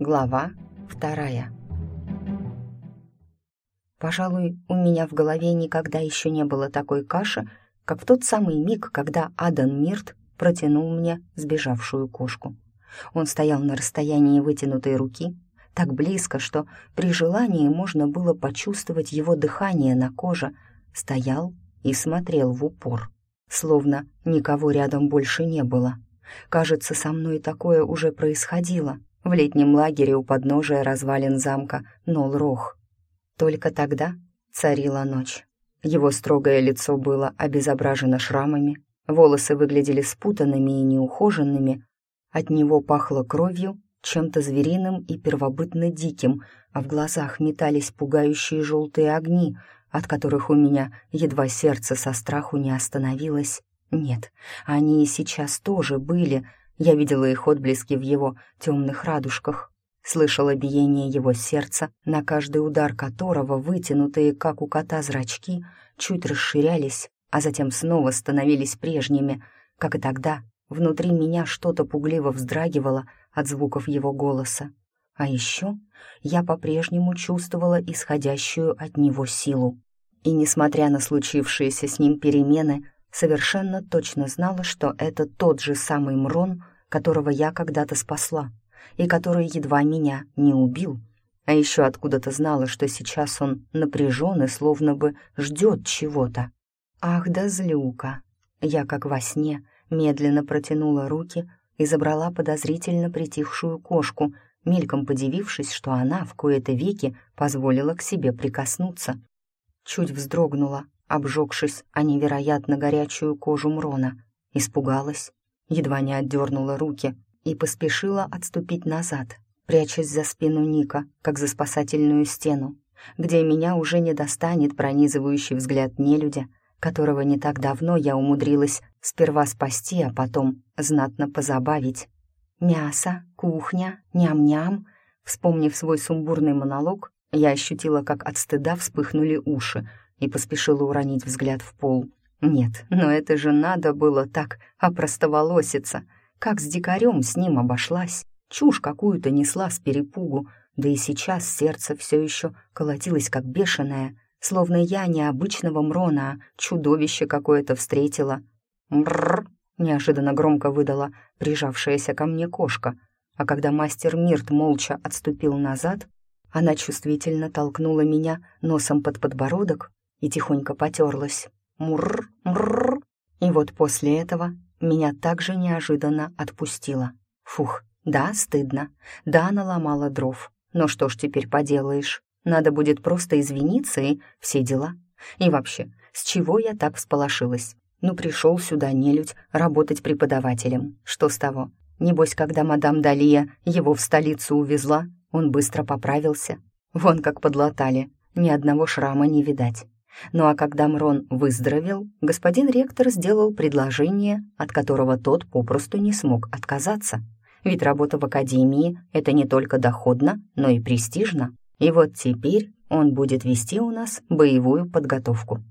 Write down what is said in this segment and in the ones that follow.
Глава вторая. Пожалуй, у меня в голове никогда еще не было такой каши, как в тот самый миг, когда Адан Мирт протянул мне сбежавшую кошку. Он стоял на расстоянии вытянутой руки, так близко, что при желании можно было почувствовать его дыхание на коже, стоял и смотрел в упор, словно никого рядом больше не было. Кажется, со мной такое уже происходило в летнем лагере у подножия развалин замка Нолрох. Только тогда царила ночь. Его строгое лицо было обезображено шрамами, волосы выглядели спутанными и неухоженными, от него пахло кровью, чем-то звериным и первобытно диким, а в глазах метались пугающие желтые огни, от которых у меня едва сердце со страху не остановилось. Нет, они и сейчас тоже были. Я видела их отблески в его темных радужках, слышала биение его сердца, на каждый удар которого вытянутые, как у кота, зрачки чуть расширялись, а затем снова становились прежними, как и тогда. Внутри меня что-то пугливо вздрагивало от звуков его голоса. А еще я по-прежнему чувствовала исходящую от него силу. И, несмотря на случившиеся с ним перемены, совершенно точно знала, что это тот же самый Мрон, которого я когда-то спасла, и который едва меня не убил. А еще откуда-то знала, что сейчас он напряжен и словно бы ждет чего-то. Ах да злюка! Я, как во сне, медленно протянула руки и забрала подозрительно притихшую кошку, мельком подивившись, что она в кои-то веки позволила к себе прикоснуться. Чуть вздрогнула, обжегшись о невероятно горячую кожу Мрона, испугалась, едва не отдернула руки и поспешила отступить назад, прячась за спину Ника, как за спасательную стену, где меня уже не достанет пронизывающий взгляд нелюдя, которого не так давно я умудрилась сперва спасти, а потом знатно позабавить. Мясо, кухня, ням-ням. Вспомнив свой сумбурный монолог, я ощутила, как от стыда вспыхнули уши и поспешила уронить взгляд в пол. Нет, но это же надо было так опростоволоситься. Как с дикарем с ним обошлась. Чушь какую-то несла с перепугу, да и сейчас сердце все еще колотилось как бешеное, словно я не обычного Мрона, а чудовище какое-то встретила. «Мрррр!» — неожиданно громко выдала прижавшаяся ко мне кошка, а когда мастер Мирт молча отступил назад, она чувствительно толкнула меня носом под подбородок и тихонько потерлась. Мурр, мурр. И вот после этого меня также неожиданно отпустила. Фух, да, стыдно, да, наломала дров. Но что ж теперь поделаешь? Надо будет просто извиниться и все дела. И вообще, с чего я так всполошилась? Ну, пришел сюда нелюдь работать преподавателем. Что с того? Небось, когда мадам Далия его в столицу увезла, он быстро поправился. Вон как подлатали, ни одного шрама не видать. Ну а когда Мрон выздоровел, господин ректор сделал предложение, от которого тот попросту не смог отказаться. Ведь работа в академии — это не только доходно, но и престижно. И вот теперь он будет вести у нас боевую подготовку.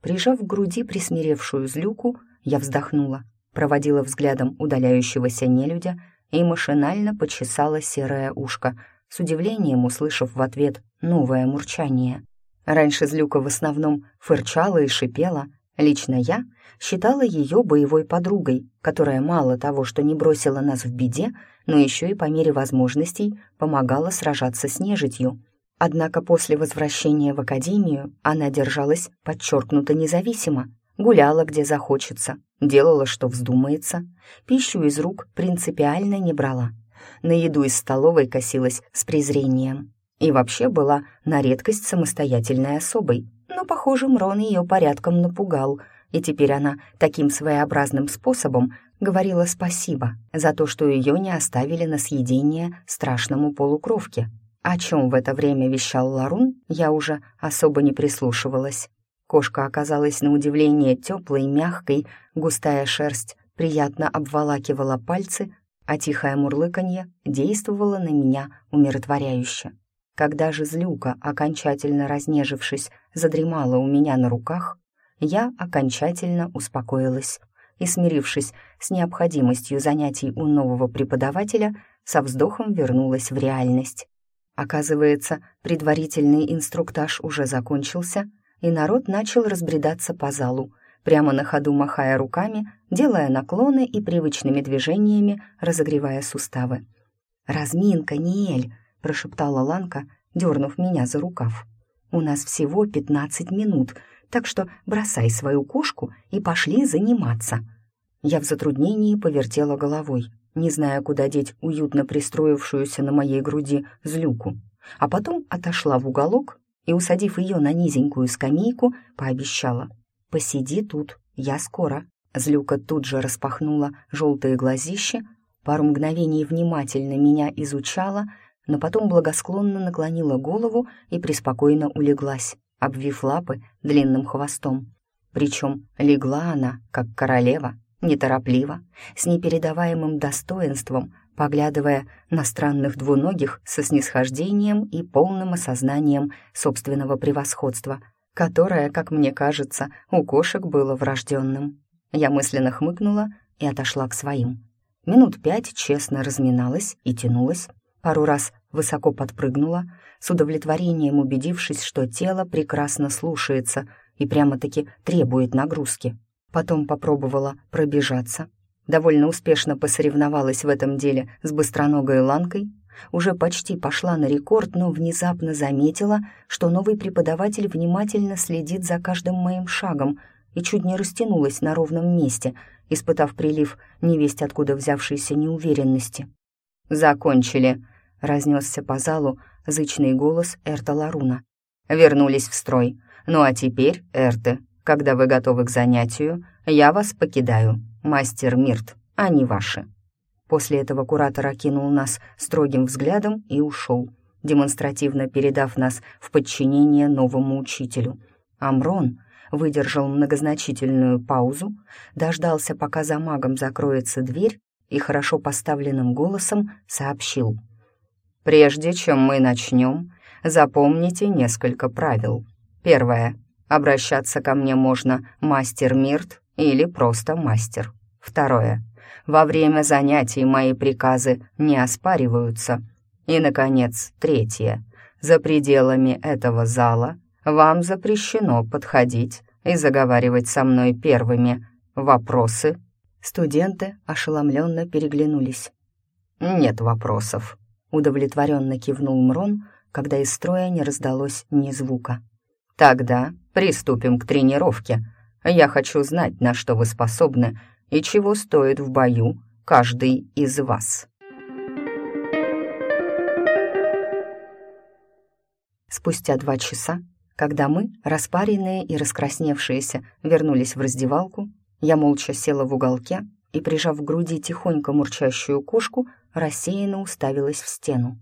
Прижав к груди присмиревшую злюку, я вздохнула, проводила взглядом удаляющегося нелюдя и машинально почесала серое ушко, с удивлением услышав в ответ новое мурчание. Раньше злюка в основном фырчала и шипела. Лично я считала ее боевой подругой, которая мало того, что не бросила нас в беде, но еще и по мере возможностей помогала сражаться с нежитью. Однако после возвращения в академию она держалась подчеркнуто независимо, гуляла где захочется, делала, что вздумается, пищу из рук принципиально не брала. На еду из столовой косилась с презрением. И вообще была на редкость самостоятельной особой, но, похоже, Мрон ее порядком напугал, и теперь она таким своеобразным способом говорила спасибо за то, что ее не оставили на съедение страшному полукровке. О чем в это время вещал Ларун, я уже особо не прислушивалась. Кошка оказалась на удивление теплой, мягкой, густая шерсть приятно обволакивала пальцы, а тихое мурлыканье действовало на меня умиротворяюще. Когда же злюка, окончательно разнежившись, задремала у меня на руках, я окончательно успокоилась и смирившись с необходимостью занятий у нового преподавателя, со вздохом вернулась в реальность. Оказывается, предварительный инструктаж уже закончился, и народ начал разбредаться по залу, прямо на ходу махая руками, делая наклоны и привычными движениями разогревая суставы. «Разминка, Ниэль!» — прошептала Ланка, дернув меня за рукав. «У нас всего пятнадцать минут, так что бросай свою кошку и пошли заниматься». Я в затруднении повертела головой, не зная, куда деть уютно пристроившуюся на моей груди злюку, а потом отошла в уголок и, усадив ее на низенькую скамейку, пообещала «Посиди тут, я скоро». Злюка тут же распахнула желтые глазища, пару мгновений внимательно меня изучала, но потом благосклонно наклонила голову и преспокойно улеглась, обвив лапы длинным хвостом. Причем легла она, как королева, неторопливо, с непередаваемым достоинством, поглядывая на странных двуногих со снисхождением и полным осознанием собственного превосходства, которое, как мне кажется, у кошек было врожденным. Я мысленно хмыкнула и отошла к своим. Минут пять честно разминалась и тянулась, пару раз высоко подпрыгнула, с удовлетворением убедившись, что тело прекрасно слушается и прямо-таки требует нагрузки. Потом попробовала пробежаться. Довольно успешно посоревновалась в этом деле с быстроногой Ланкой. Уже почти пошла на рекорд, но внезапно заметила, что новый преподаватель внимательно следит за каждым моим шагом и чуть не растянулась на ровном месте, испытав прилив невесть откуда взявшейся неуверенности. «Закончили», — разнесся по залу зычный голос Эрта Ларуна. «Вернулись в строй. Ну а теперь, Эрты, когда вы готовы к занятию, я вас покидаю. Мастер Мирт, они ваши». После этого куратор окинул нас строгим взглядом и ушел, демонстративно передав нас в подчинение новому учителю. Амрон выдержал многозначительную паузу, дождался, пока за магом закроется дверь, и хорошо поставленным голосом сообщил. «Прежде чем мы начнем, запомните несколько правил. Первое. Обращаться ко мне можно мастер Мирт или просто мастер. Второе. Во время занятий мои приказы не оспариваются. И, наконец, третье. За пределами этого зала вам запрещено подходить и заговаривать со мной первыми. Вопросы?» Студенты ошеломленно переглянулись. «Нет вопросов», — удовлетворенно кивнул Мрон, когда из строя не раздалось ни звука. Тогда приступим к тренировке. Я хочу знать, на что вы способны и чего стоит в бою каждый из вас. Спустя два часа, когда мы, распаренные и раскрасневшиеся, вернулись в раздевалку, я молча села в уголке и, прижав к груди тихонько мурчащую кошку, рассеянно уставилась в стену.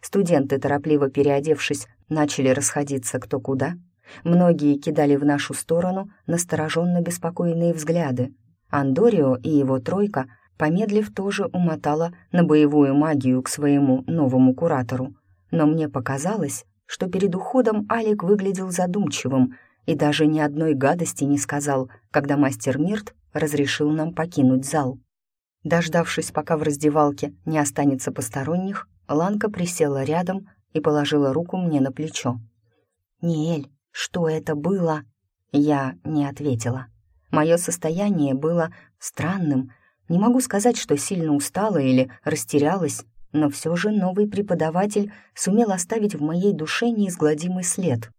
Студенты, торопливо переодевшись, начали расходиться кто куда — Многие кидали в нашу сторону настороженно беспокойные взгляды. Андорио и его тройка, помедлив, тоже умотала на боевую магию к своему новому куратору. Но мне показалось, что перед уходом Алик выглядел задумчивым и даже ни одной гадости не сказал, когда мастер Мирт разрешил нам покинуть зал. Дождавшись, пока в раздевалке не останется посторонних, Ланка присела рядом и положила руку мне на плечо. «Ниэль, что это было? Я не ответила. Мое состояние было странным. Не могу сказать, что сильно устала или растерялась, но все же новый преподаватель сумел оставить в моей душе неизгладимый след.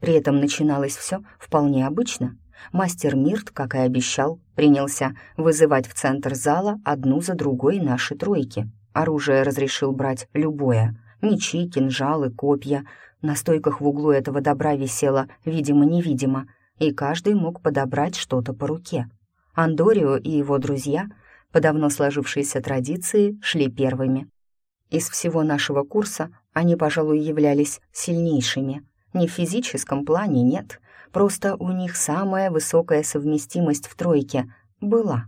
При этом начиналось все вполне обычно. Мастер Мирт, как и обещал, принялся вызывать в центр зала одну за другой наши тройки. Оружие разрешил брать любое — мечи, кинжалы, копья — на стойках в углу этого добра висело видимо-невидимо, и каждый мог подобрать что-то по руке. Андорио и его друзья, по давно сложившейся традиции, шли первыми. Из всего нашего курса они, пожалуй, являлись сильнейшими. Не в физическом плане, нет, просто у них самая высокая совместимость в тройке была.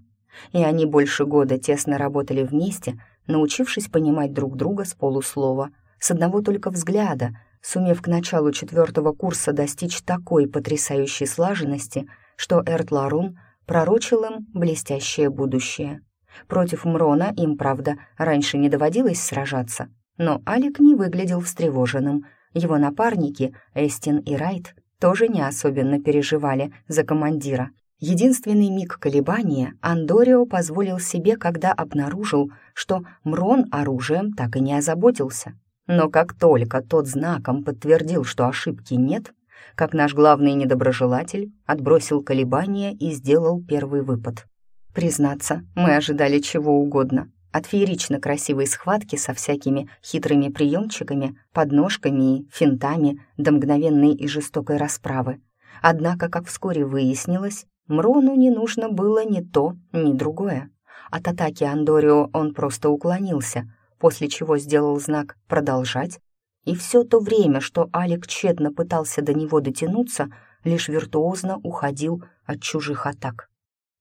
И они больше года тесно работали вместе, научившись понимать друг друга с полуслова, с одного только взгляда — сумев к началу четвертого курса достичь такой потрясающей слаженности, что Эрт Ларун пророчил им блестящее будущее. Против Мрона им, правда, раньше не доводилось сражаться, но Алик не выглядел встревоженным. Его напарники, Эстин и Райт, тоже не особенно переживали за командира. Единственный миг колебания Андорио позволил себе, когда обнаружил, что Мрон оружием так и не озаботился. Но как только тот знаком подтвердил, что ошибки нет, как наш главный недоброжелатель отбросил колебания и сделал первый выпад. Признаться, мы ожидали чего угодно. От феерично красивой схватки со всякими хитрыми приемчиками, подножками и финтами до мгновенной и жестокой расправы. Однако, как вскоре выяснилось, Мрону не нужно было ни то, ни другое. От атаки Андорио он просто уклонился, после чего сделал знак «продолжать», и все то время, что Алик тщетно пытался до него дотянуться, лишь виртуозно уходил от чужих атак.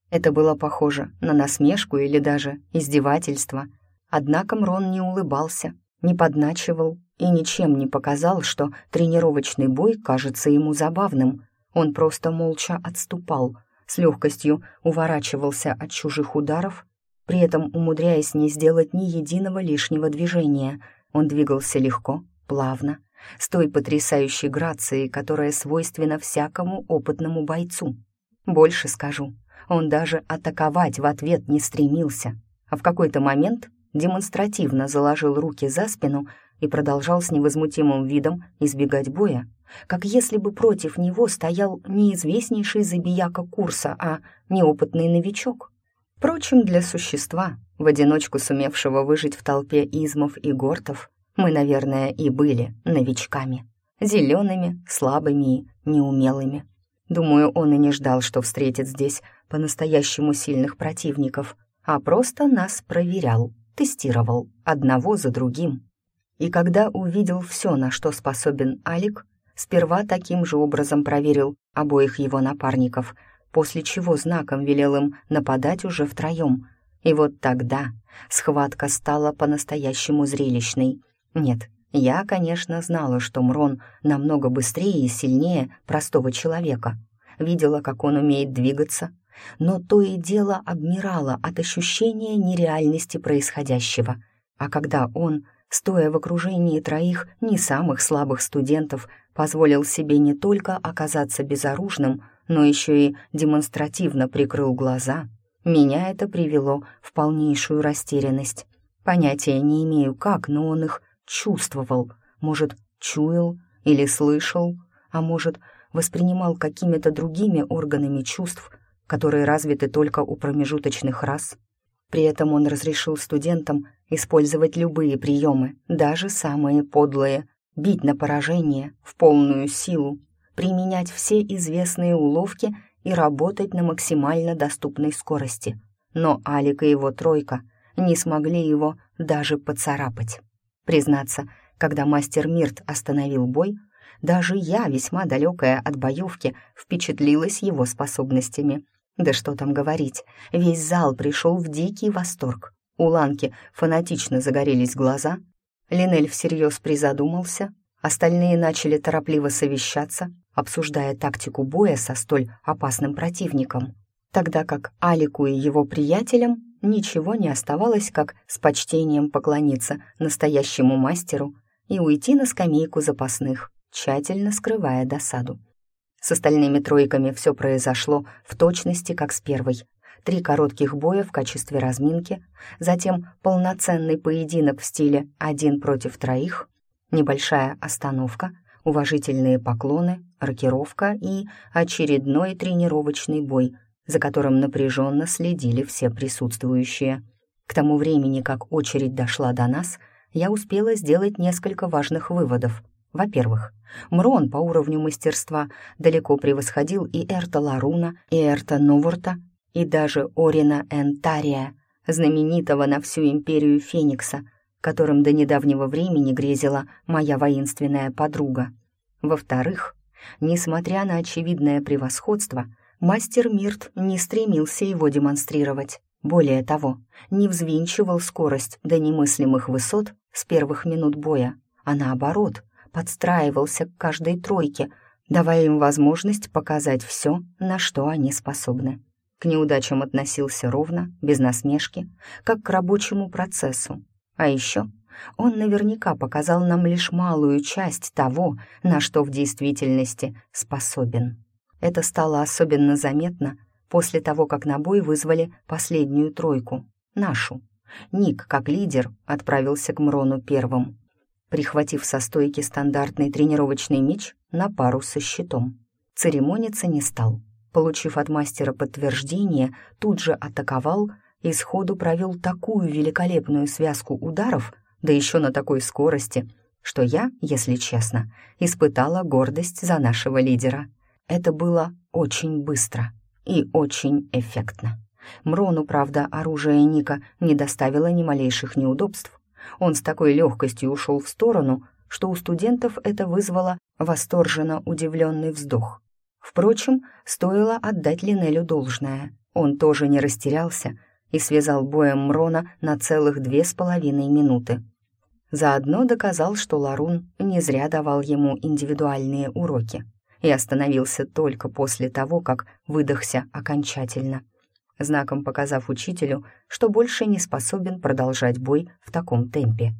Это было похоже на насмешку или даже издевательство. Однако Мрон не улыбался, не подначивал и ничем не показал, что тренировочный бой кажется ему забавным. Он просто молча отступал, с легкостью уворачивался от чужих ударов, при этом умудряясь не сделать ни единого лишнего движения. Он двигался легко, плавно, с той потрясающей грацией, которая свойственна всякому опытному бойцу. Больше скажу, он даже атаковать в ответ не стремился, а в какой-то момент демонстративно заложил руки за спину и продолжал с невозмутимым видом избегать боя, как если бы против него стоял не известнейший забияка курса, а неопытный новичок. Впрочем, для существа, в одиночку сумевшего выжить в толпе измов и гортов, мы, наверное, и были новичками, зелеными, слабыми и неумелыми. Думаю, он и не ждал, что встретит здесь по-настоящему сильных противников, а просто нас проверял, тестировал одного за другим. И когда увидел все, на что способен Алик, сперва таким же образом проверил обоих его напарников, после чего знаком велел им нападать уже втроем. И вот тогда схватка стала по-настоящему зрелищной. Нет, я, конечно, знала, что Мрон намного быстрее и сильнее простого человека. Видела, как он умеет двигаться, но то и дело обмирало от ощущения нереальности происходящего. А когда он, стоя в окружении троих не самых слабых студентов, позволил себе не только оказаться безоружным, но еще и демонстративно прикрыл глаза, меня это привело в полнейшую растерянность. Понятия не имею как, но он их чувствовал, может, чуял или слышал, а может, воспринимал какими-то другими органами чувств, которые развиты только у промежуточных рас. При этом он разрешил студентам использовать любые приемы, даже самые подлые, бить на поражение в полную силу, применять все известные уловки и работать на максимально доступной скорости. Но Алик и его тройка не смогли его даже поцарапать. Признаться, когда мастер Мирт остановил бой, даже я, весьма далекая от боевки, впечатлилась его способностями. Да что там говорить, весь зал пришел в дикий восторг. У Ланки фанатично загорелись глаза, Линель всерьез призадумался, остальные начали торопливо совещаться, обсуждая тактику боя со столь опасным противником, тогда как Алику и его приятелям ничего не оставалось, как с почтением поклониться настоящему мастеру и уйти на скамейку запасных, тщательно скрывая досаду. С остальными тройками все произошло в точности, как с первой. Три коротких боя в качестве разминки, затем полноценный поединок в стиле «один против троих», небольшая остановка, уважительные поклоны, рокировка и очередной тренировочный бой — за которым напряженно следили все присутствующие. К тому времени, как очередь дошла до нас, я успела сделать несколько важных выводов. Во-первых, Мрон по уровню мастерства далеко превосходил и Эрта Ларуна, и Эрта Новорта, и даже Орина Энтария, знаменитого на всю империю Феникса, которым до недавнего времени грезила моя воинственная подруга. Во-вторых, несмотря на очевидное превосходство, мастер Мирт не стремился его демонстрировать. Более того, не взвинчивал скорость до немыслимых высот с первых минут боя, а наоборот, подстраивался к каждой тройке, давая им возможность показать все, на что они способны. к неудачам относился ровно, без насмешки, как к рабочему процессу. А еще он наверняка показал нам лишь малую часть того, на что в действительности способен. Это стало особенно заметно после того, как на бой вызвали последнюю тройку, нашу. Ник, как лидер, отправился к Мрону первым, прихватив со стойки стандартный тренировочный меч на пару со щитом. Церемониться не стал. Получив от мастера подтверждение, тут же атаковал и сходу провел такую великолепную связку ударов, да еще на такой скорости, что я, если честно, испытала гордость за нашего лидера. Это было очень быстро и очень эффектно. Мрону, правда, оружие Ника не доставило ни малейших неудобств. Он с такой легкостью ушел в сторону, что у студентов это вызвало восторженно удивленный вздох. Впрочем, стоило отдать Линелю должное. Он тоже не растерялся и связал боем Мрона на целых две с половиной минуты. Заодно доказал, что Ларун не зря давал ему индивидуальные уроки и остановился только после того, как выдохся окончательно, знаком показав учителю, что больше не способен продолжать бой в таком темпе.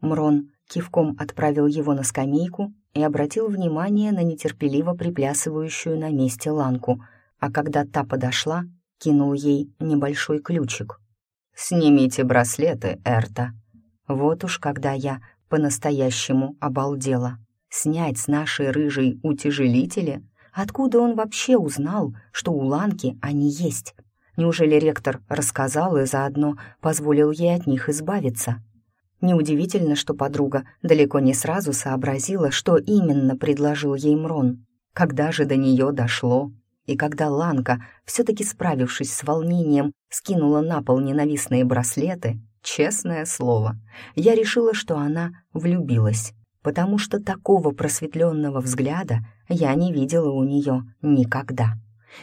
Мрон кивком отправил его на скамейку и обратил внимание на нетерпеливо приплясывающую на месте ланку, а когда та подошла, кинул ей небольшой ключик. «Снимите браслеты, Эрта». Вот уж когда я по-настоящему обалдела. Снять с нашей рыжей утяжелители? Откуда он вообще узнал, что у Ланки они есть? Неужели ректор рассказал и заодно позволил ей от них избавиться? Неудивительно, что подруга далеко не сразу сообразила, что именно предложил ей Мрон. Когда же до нее дошло? И когда Ланка, все-таки справившись с волнением, скинула на пол ненавистные браслеты, честное слово, я решила, что она влюбилась, потому что такого просветленного взгляда я не видела у нее никогда.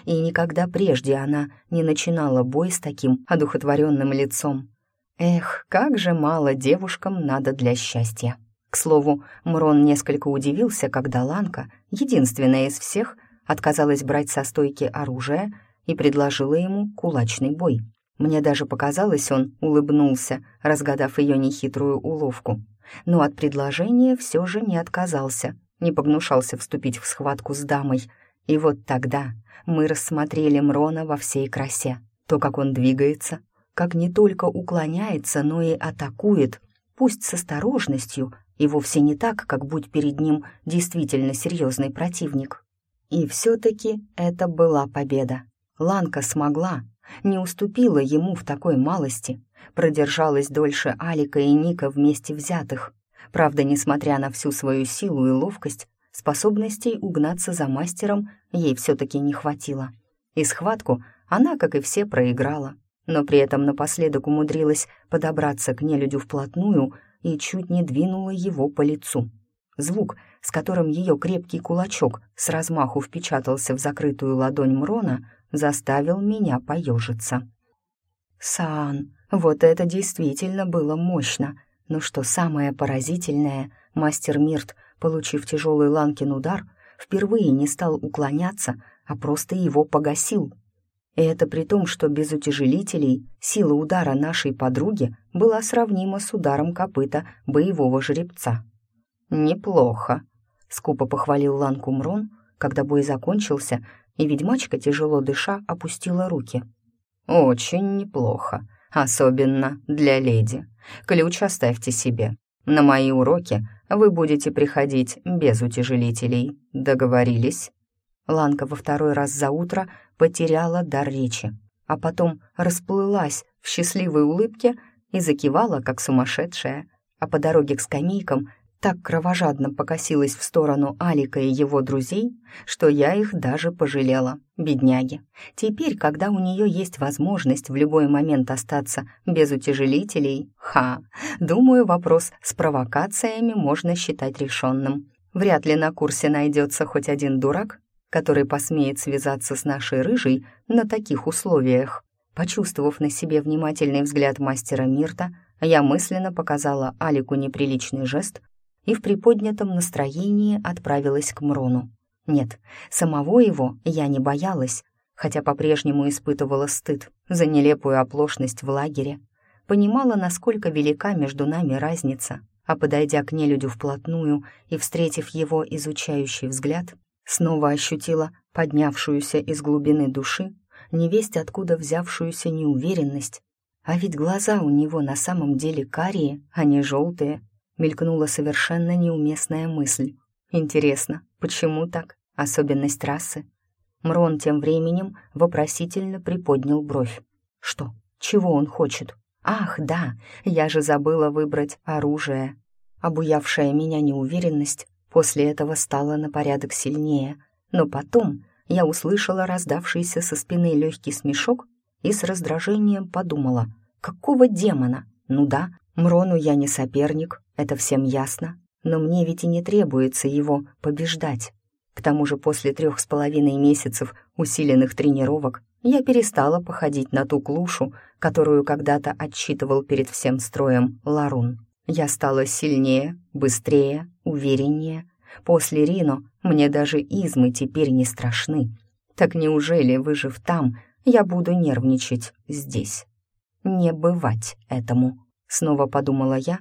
И никогда прежде она не начинала бой с таким одухотворенным лицом. Эх, как же мало девушкам надо для счастья. К слову, Мрон несколько удивился, когда Ланка, единственная из всех, отказалась брать со стойки оружие и предложила ему кулачный бой. Мне даже показалось, он улыбнулся, разгадав ее нехитрую уловку. Но от предложения все же не отказался, не погнушался вступить в схватку с дамой. И вот тогда мы рассмотрели Мрона во всей красе. То, как он двигается, как не только уклоняется, но и атакует, пусть с осторожностью и вовсе не так, как будь перед ним действительно серьезный противник. И все-таки это была победа. Ланка смогла, не уступила ему в такой малости, продержалась дольше Алика и Ника вместе взятых. Правда, несмотря на всю свою силу и ловкость, способностей угнаться за мастером ей все-таки не хватило. И схватку она, как и все, проиграла но при этом напоследок умудрилась подобраться к нелюдю вплотную и чуть не двинула его по лицу. Звук, с которым ее крепкий кулачок с размаху впечатался в закрытую ладонь Мрона, заставил меня поежиться. «Сан, вот это действительно было мощно!» Но что самое поразительное, мастер Мирт, получив тяжелый Ланкин удар, впервые не стал уклоняться, а просто его погасил, и это при том, что без утяжелителей сила удара нашей подруги была сравнима с ударом копыта боевого жеребца. «Неплохо», — скупо похвалил Ланку Мрон, когда бой закончился, и ведьмачка, тяжело дыша, опустила руки. «Очень неплохо, особенно для леди. Ключ оставьте себе. На мои уроки вы будете приходить без утяжелителей. Договорились?» Ланка во второй раз за утро потеряла дар речи, а потом расплылась в счастливой улыбке и закивала, как сумасшедшая, а по дороге к скамейкам так кровожадно покосилась в сторону Алика и его друзей, что я их даже пожалела, бедняги. Теперь, когда у нее есть возможность в любой момент остаться без утяжелителей, ха, думаю, вопрос с провокациями можно считать решенным. Вряд ли на курсе найдется хоть один дурак, который посмеет связаться с нашей рыжей на таких условиях. Почувствовав на себе внимательный взгляд мастера Мирта, я мысленно показала Алику неприличный жест и в приподнятом настроении отправилась к Мрону. Нет, самого его я не боялась, хотя по-прежнему испытывала стыд за нелепую оплошность в лагере, понимала, насколько велика между нами разница, а подойдя к нелюдю вплотную и встретив его изучающий взгляд, снова ощутила поднявшуюся из глубины души, невесть откуда взявшуюся неуверенность. А ведь глаза у него на самом деле карие, а не желтые. Мелькнула совершенно неуместная мысль. Интересно, почему так? Особенность расы? Мрон тем временем вопросительно приподнял бровь. Что? Чего он хочет? Ах, да, я же забыла выбрать оружие. Обуявшая меня неуверенность после этого стала на порядок сильнее, но потом я услышала раздавшийся со спины легкий смешок и с раздражением подумала, какого демона? Ну да, Мрону я не соперник, это всем ясно, но мне ведь и не требуется его побеждать. К тому же после трех с половиной месяцев усиленных тренировок я перестала походить на ту клушу, которую когда-то отчитывал перед всем строем Ларун. Я стала сильнее, быстрее, увереннее. После Рино мне даже измы теперь не страшны. Так неужели, выжив там, я буду нервничать здесь? Не бывать этому, снова подумала я,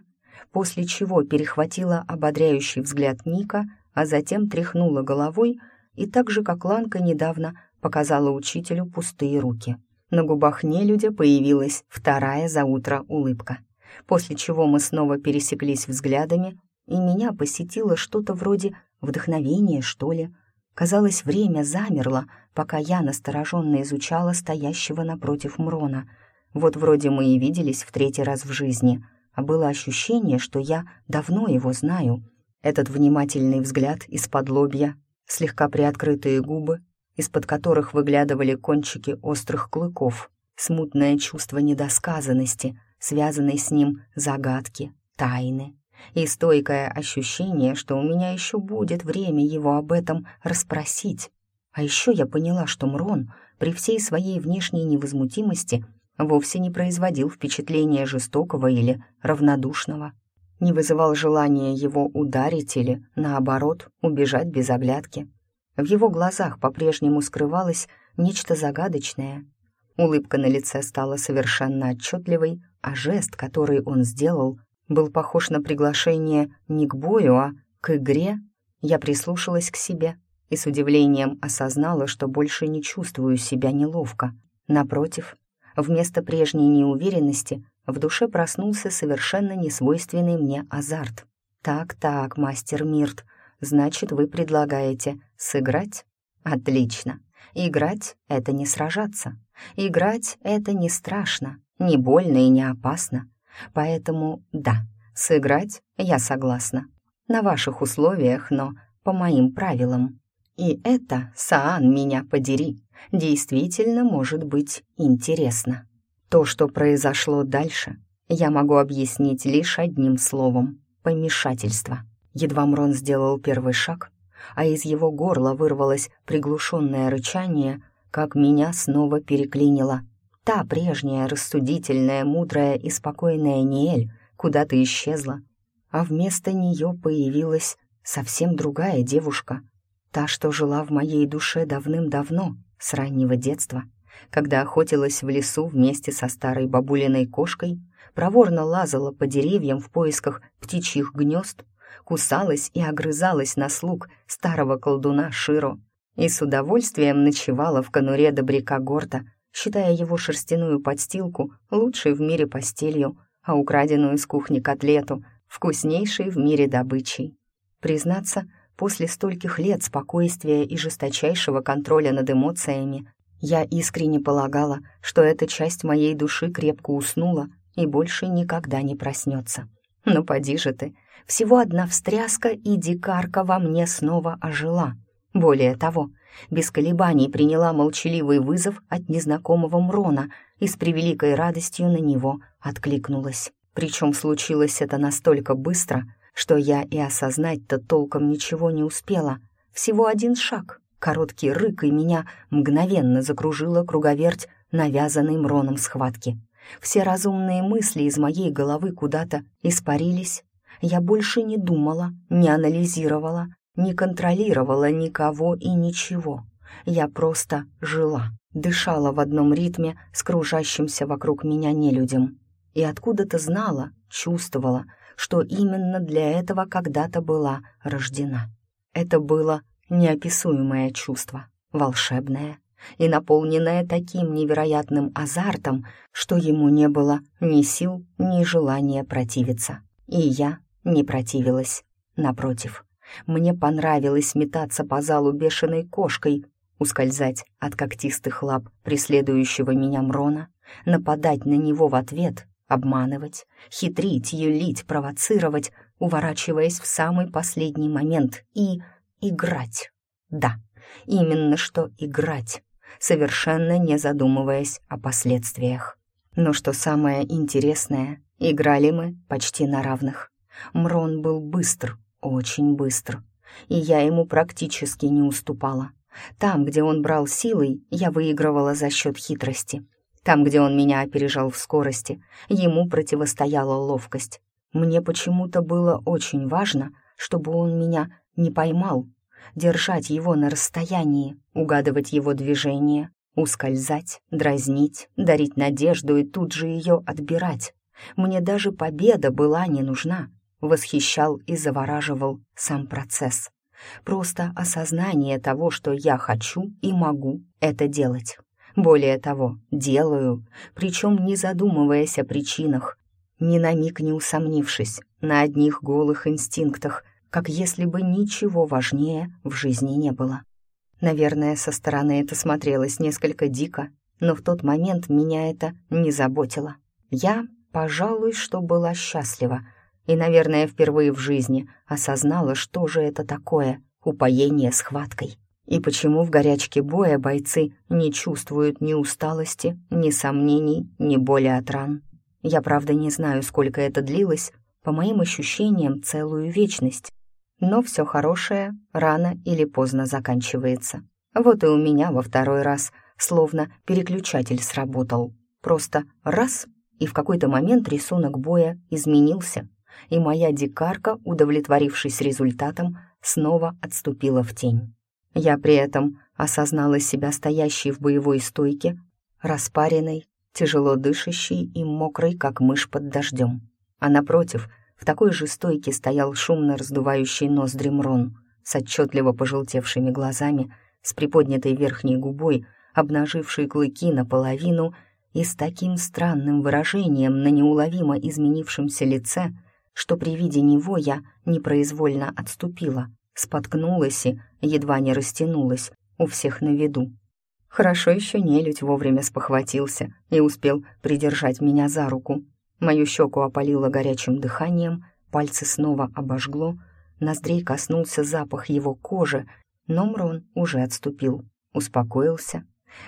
после чего перехватила ободряющий взгляд Ника, а затем тряхнула головой и так же, как Ланка недавно показала учителю пустые руки. На губах нелюдя появилась вторая за утро улыбка, после чего мы снова пересеклись взглядами, и меня посетило что-то вроде вдохновения, что ли. Казалось, время замерло, пока я настороженно изучала стоящего напротив Мрона. Вот вроде мы и виделись в третий раз в жизни, а было ощущение, что я давно его знаю. Этот внимательный взгляд из-под лобья, слегка приоткрытые губы, из-под которых выглядывали кончики острых клыков, смутное чувство недосказанности, связанной с ним загадки, тайны и стойкое ощущение, что у меня еще будет время его об этом расспросить. А еще я поняла, что Мрон при всей своей внешней невозмутимости вовсе не производил впечатления жестокого или равнодушного, не вызывал желания его ударить или, наоборот, убежать без оглядки. В его глазах по-прежнему скрывалось нечто загадочное. Улыбка на лице стала совершенно отчетливой, а жест, который он сделал, был похож на приглашение не к бою, а к игре. Я прислушалась к себе и с удивлением осознала, что больше не чувствую себя неловко. Напротив, вместо прежней неуверенности в душе проснулся совершенно несвойственный мне азарт. «Так-так, мастер Мирт, значит, вы предлагаете сыграть? Отлично. Играть — это не сражаться. Играть — это не страшно, не больно и не опасно. Поэтому да, сыграть я согласна. На ваших условиях, но по моим правилам. И это, Саан, меня подери, действительно может быть интересно. То, что произошло дальше, я могу объяснить лишь одним словом — помешательство. Едва Мрон сделал первый шаг, а из его горла вырвалось приглушенное рычание, как меня снова переклинило. Та прежняя, рассудительная, мудрая и спокойная Ниэль куда-то исчезла, а вместо нее появилась совсем другая девушка, та, что жила в моей душе давным-давно, с раннего детства, когда охотилась в лесу вместе со старой бабулиной кошкой, проворно лазала по деревьям в поисках птичьих гнезд, кусалась и огрызалась на слуг старого колдуна Широ и с удовольствием ночевала в конуре добряка Горта, считая его шерстяную подстилку лучшей в мире постелью, а украденную из кухни котлету вкуснейшей в мире добычей. Признаться, после стольких лет спокойствия и жесточайшего контроля над эмоциями, я искренне полагала, что эта часть моей души крепко уснула и больше никогда не проснется. Но поди же ты, всего одна встряска, и дикарка во мне снова ожила. Более того, без колебаний приняла молчаливый вызов от незнакомого Мрона и с превеликой радостью на него откликнулась. Причем случилось это настолько быстро, что я и осознать-то толком ничего не успела. Всего один шаг, короткий рык, и меня мгновенно закружила круговерть навязанной Мроном схватки. Все разумные мысли из моей головы куда-то испарились. Я больше не думала, не анализировала, не контролировала никого и ничего. Я просто жила, дышала в одном ритме с кружащимся вокруг меня нелюдям. И откуда-то знала, чувствовала, что именно для этого когда-то была рождена. Это было неописуемое чувство, волшебное и наполненное таким невероятным азартом, что ему не было ни сил, ни желания противиться. И я не противилась. Напротив, мне понравилось метаться по залу бешеной кошкой, ускользать от когтистых лап преследующего меня Мрона, нападать на него в ответ, обманывать, хитрить, юлить, провоцировать, уворачиваясь в самый последний момент и играть. Да, именно что играть, совершенно не задумываясь о последствиях. Но что самое интересное, играли мы почти на равных. Мрон был быстр, очень быстр, и я ему практически не уступала. Там, где он брал силой, я выигрывала за счет хитрости. Там, где он меня опережал в скорости, ему противостояла ловкость. Мне почему-то было очень важно, чтобы он меня не поймал, держать его на расстоянии, угадывать его движения, ускользать, дразнить, дарить надежду и тут же ее отбирать. Мне даже победа была не нужна. Восхищал и завораживал сам процесс. Просто осознание того, что я хочу и могу это делать. Более того, делаю, причем не задумываясь о причинах, ни на миг не усомнившись на одних голых инстинктах, как если бы ничего важнее в жизни не было. Наверное, со стороны это смотрелось несколько дико, но в тот момент меня это не заботило. Я, пожалуй, что была счастлива, и, наверное, впервые в жизни осознала, что же это такое упоение схваткой. И почему в горячке боя бойцы не чувствуют ни усталости, ни сомнений, ни боли от ран. Я, правда, не знаю, сколько это длилось, по моим ощущениям, целую вечность. Но все хорошее рано или поздно заканчивается. Вот и у меня во второй раз словно переключатель сработал. Просто раз, и в какой-то момент рисунок боя изменился, и моя дикарка, удовлетворившись результатом, снова отступила в тень. Я при этом осознала себя стоящей в боевой стойке, распаренной, тяжело дышащей и мокрой, как мышь под дождем. А напротив, в такой же стойке стоял шумно раздувающий ноздри Мрон с отчетливо пожелтевшими глазами, с приподнятой верхней губой, обнажившей клыки наполовину и с таким странным выражением на неуловимо изменившемся лице, что при виде него я непроизвольно отступила, споткнулась и едва не растянулась у всех на виду. Хорошо еще нелюдь вовремя спохватился и успел придержать меня за руку. Мою щеку опалило горячим дыханием, пальцы снова обожгло, ноздрей коснулся запах его кожи, но Мрон уже отступил, успокоился.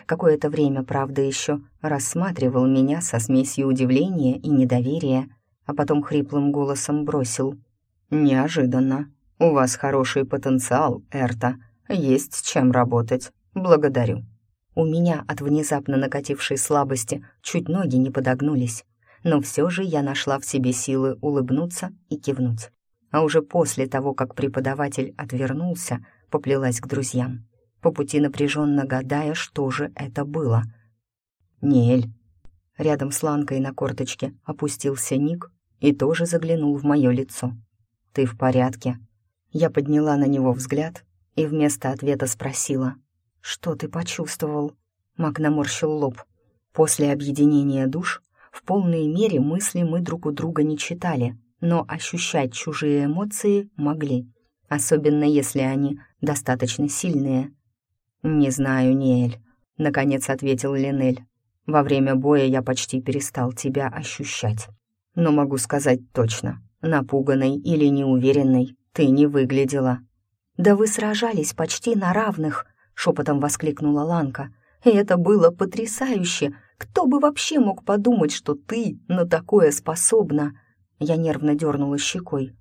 Какое-то время, правда, еще рассматривал меня со смесью удивления и недоверия, а потом хриплым голосом бросил. «Неожиданно. У вас хороший потенциал, Эрта. Есть чем работать. Благодарю». У меня от внезапно накатившей слабости чуть ноги не подогнулись, но все же я нашла в себе силы улыбнуться и кивнуть. А уже после того, как преподаватель отвернулся, поплелась к друзьям, по пути напряженно гадая, что же это было. «Неэль». Рядом с Ланкой на корточке опустился Ник и тоже заглянул в мое лицо. «Ты в порядке?» Я подняла на него взгляд и вместо ответа спросила. «Что ты почувствовал?» Мак наморщил лоб. После объединения душ в полной мере мысли мы друг у друга не читали, но ощущать чужие эмоции могли, особенно если они достаточно сильные. «Не знаю, Ниэль», — наконец ответил Линель. «Во время боя я почти перестал тебя ощущать. Но могу сказать точно, напуганной или неуверенной ты не выглядела». «Да вы сражались почти на равных», — шепотом воскликнула Ланка. «И это было потрясающе! Кто бы вообще мог подумать, что ты на такое способна?» Я нервно дернула щекой.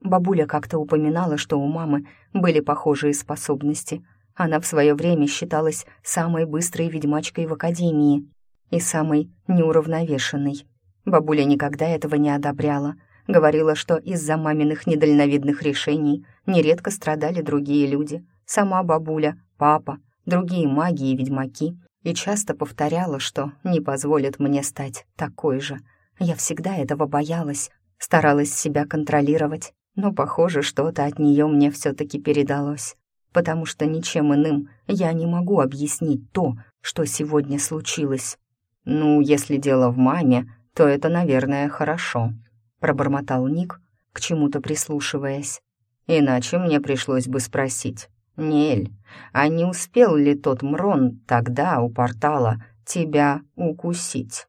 Бабуля как-то упоминала, что у мамы были похожие способности. Она в свое время считалась самой быстрой ведьмачкой в академии и самой неуравновешенной. Бабуля никогда этого не одобряла — Говорила, что из-за маминых недальновидных решений нередко страдали другие люди. Сама бабуля, папа, другие маги и ведьмаки, и часто повторяла, что не позволит мне стать такой же. Я всегда этого боялась, старалась себя контролировать, но, похоже, что-то от нее мне все-таки передалось, потому что ничем иным я не могу объяснить то, что сегодня случилось. «Ну, если дело в маме, то это, наверное, хорошо», — пробормотал Ник, к чему-то прислушиваясь. «Иначе мне пришлось бы спросить, Нель, а не успел ли тот Мрон тогда у портала тебя укусить?»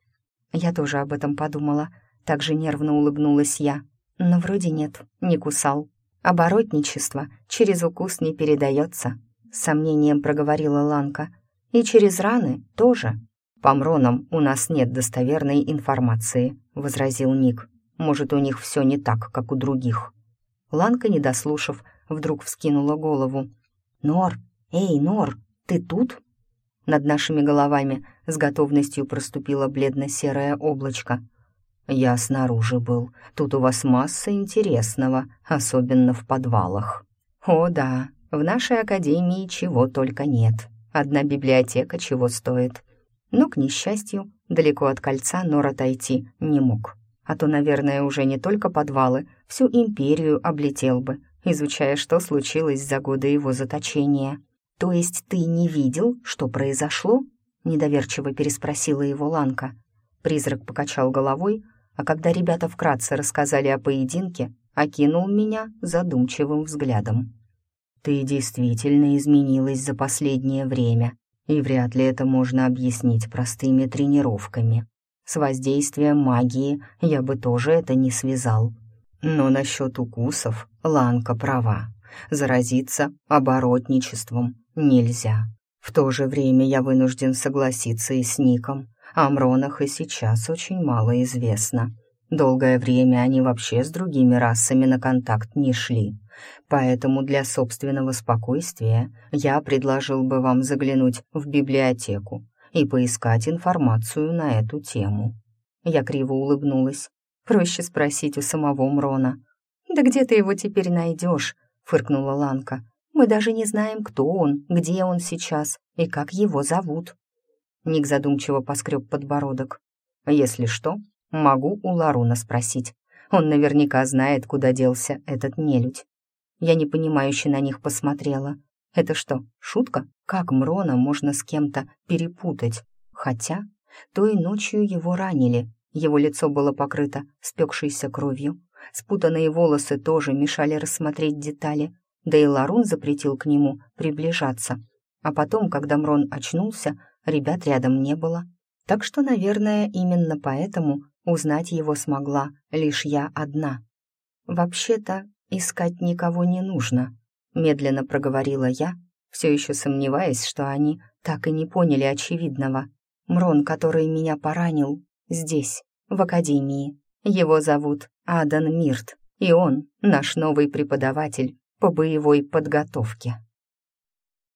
Я тоже об этом подумала, так же нервно улыбнулась я. Но вроде нет, не кусал. Оборотничество через укус не передается, с сомнением проговорила Ланка. И через раны тоже. По Мронам у нас нет достоверной информации, возразил Ник. Может, у них все не так, как у других. Ланка, не дослушав, вдруг вскинула голову. «Нор! Эй, Нор, ты тут?» Над нашими головами с готовностью проступило бледно-серое облачко. «Я снаружи был. Тут у вас масса интересного, особенно в подвалах». «О да, в нашей академии чего только нет. Одна библиотека чего стоит. Но, к несчастью, далеко от кольца Нор отойти не мог. А то, наверное, уже не только подвалы, всю империю облетел бы, изучая, что случилось за годы его заточения. «То есть ты не видел, что произошло?» — недоверчиво переспросила его Ланка. Призрак покачал головой, а когда ребята вкратце рассказали о поединке, окинул меня задумчивым взглядом. «Ты действительно изменилась за последнее время, и вряд ли это можно объяснить простыми тренировками. С воздействием магии я бы тоже это не связал. Но насчет укусов Ланка права. Заразиться оборотничеством нельзя. В то же время я вынужден согласиться и с Ником. О Мронах и сейчас очень мало известно. Долгое время они вообще с другими расами на контакт не шли. Поэтому для собственного спокойствия я предложил бы вам заглянуть в библиотеку и поискать информацию на эту тему. Я криво улыбнулась. Проще спросить у самого Мрона. «Да где ты его теперь найдешь?» — фыркнула Ланка. Мы даже не знаем, кто он, где он сейчас и как его зовут». Ник задумчиво поскреб подбородок. «Если что, могу у Ларуна спросить. Он наверняка знает, куда делся этот нелюдь». Я непонимающе на них посмотрела. «Это что, шутка? Как Мрона можно с кем-то перепутать? Хотя той ночью его ранили, его лицо было покрыто спекшейся кровью, спутанные волосы тоже мешали рассмотреть детали, да и Ларун запретил к нему приближаться. А потом, когда Мрон очнулся, ребят рядом не было. Так что, наверное, именно поэтому узнать его смогла лишь я одна. «Вообще-то искать никого не нужно», — медленно проговорила я, все еще сомневаясь, что они так и не поняли очевидного. Мрон, который меня поранил, здесь, в академии. Его зовут Адан Мирт, и он наш новый преподаватель по боевой подготовке.